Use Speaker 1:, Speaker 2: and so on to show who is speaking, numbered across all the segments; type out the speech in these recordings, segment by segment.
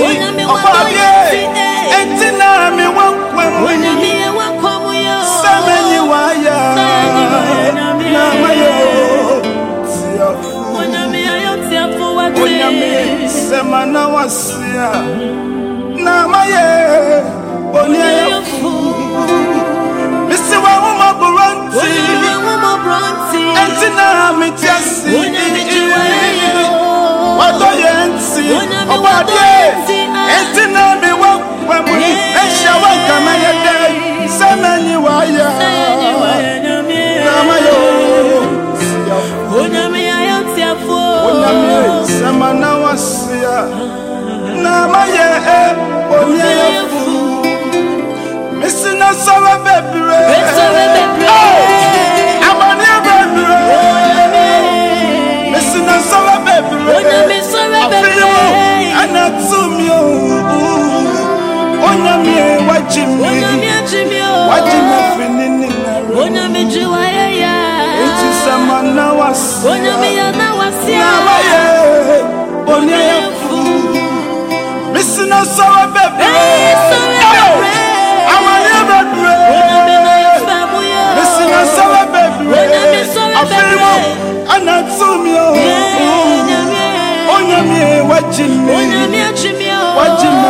Speaker 1: ɔkɔdeɛ enti na me wakwam yi sɛ manyi waayɛ na mayɛ tiafo onyame sɛ ma na wasea na mayɛ oniayɛfo mesi wa woma borɔnti enti na metiasi Adieu, et eh? Onyamie wajimi Wajimi fini ninare Onyamie jiwa yeya Iti sama na wasi Onyamie ya na wasi ya Nama ye Onye ya fu Misi na bebe Hey sawa bebe Amali bebe Onyamie na bebe Onyamie bebe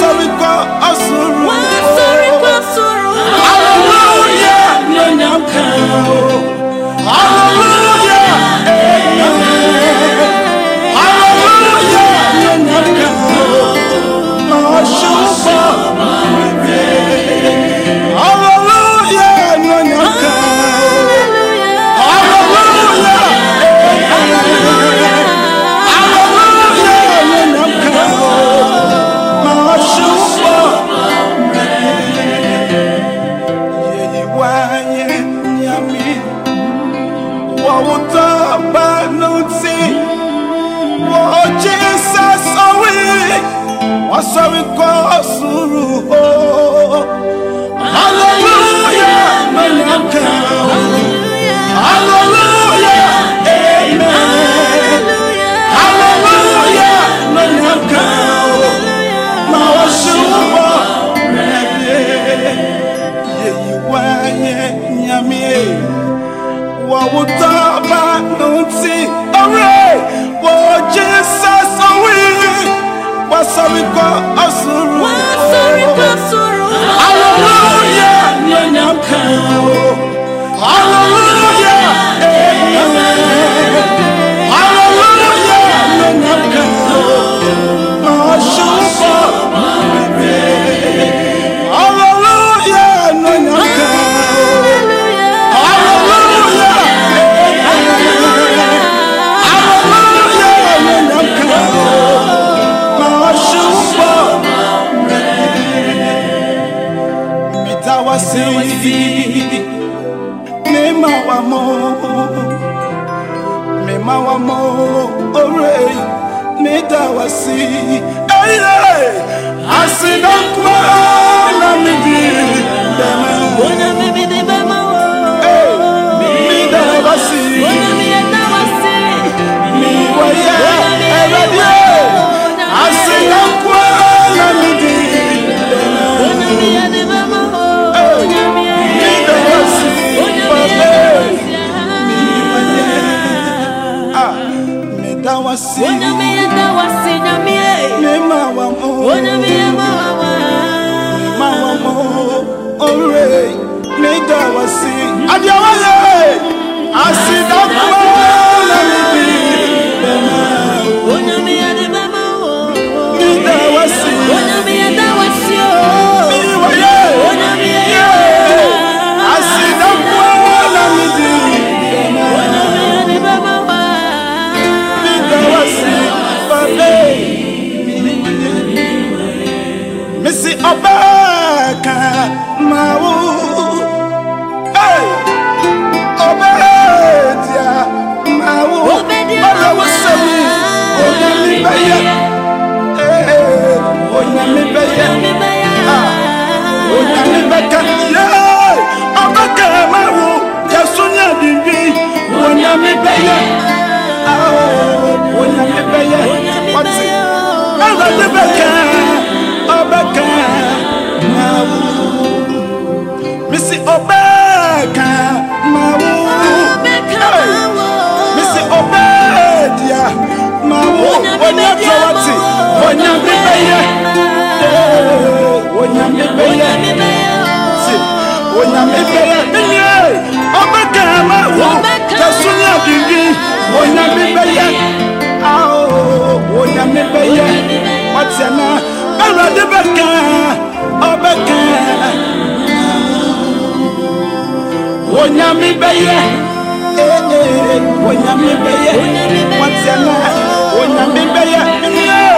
Speaker 1: Sabe qual a Hallelujah, Hallelujah, amen. Hallelujah, you What would ti alright, oh Jesus we, wọ́n sọ mi kọ́ ọ̀sùn rù. wọ́n hallelujah mosi mema wa mo mema wa mo ore meda wa si eye asinakwa na midi. ore nígbà wá sí. Adéwálé àsìdákúrò lẹ́nu bí bẹ̀rẹ̀ o. Onyami ẹni bẹ́ẹ̀ o. Nígbà wá sí. Onyami ẹ̀dá wá sí o. Mi wáyé. Onyami ẹ̀yẹ. Àsìdákúrò lẹ́nu bí bẹ̀rẹ̀ o. Onyami ẹni bẹ́ẹ̀ o. Nígbà wá sí. Bàbá mi. ọbẹ̀ kan máa wú. obere dia máa wú. ọlọ́wọ́ sẹ́mi òyìn mi bẹ́yẹ. òyìn mi bẹ́yẹ. òyìn mi bẹ́kẹ́ yẹ. ọkọ kan máa wú. yẹsu ní àdìbí. òyìn mi bẹ́yẹ. òyìn mi bẹ́yẹ. onyame bɛyɛ onyame bɛyɛ wɔtɛ na onyame bɛyɛ.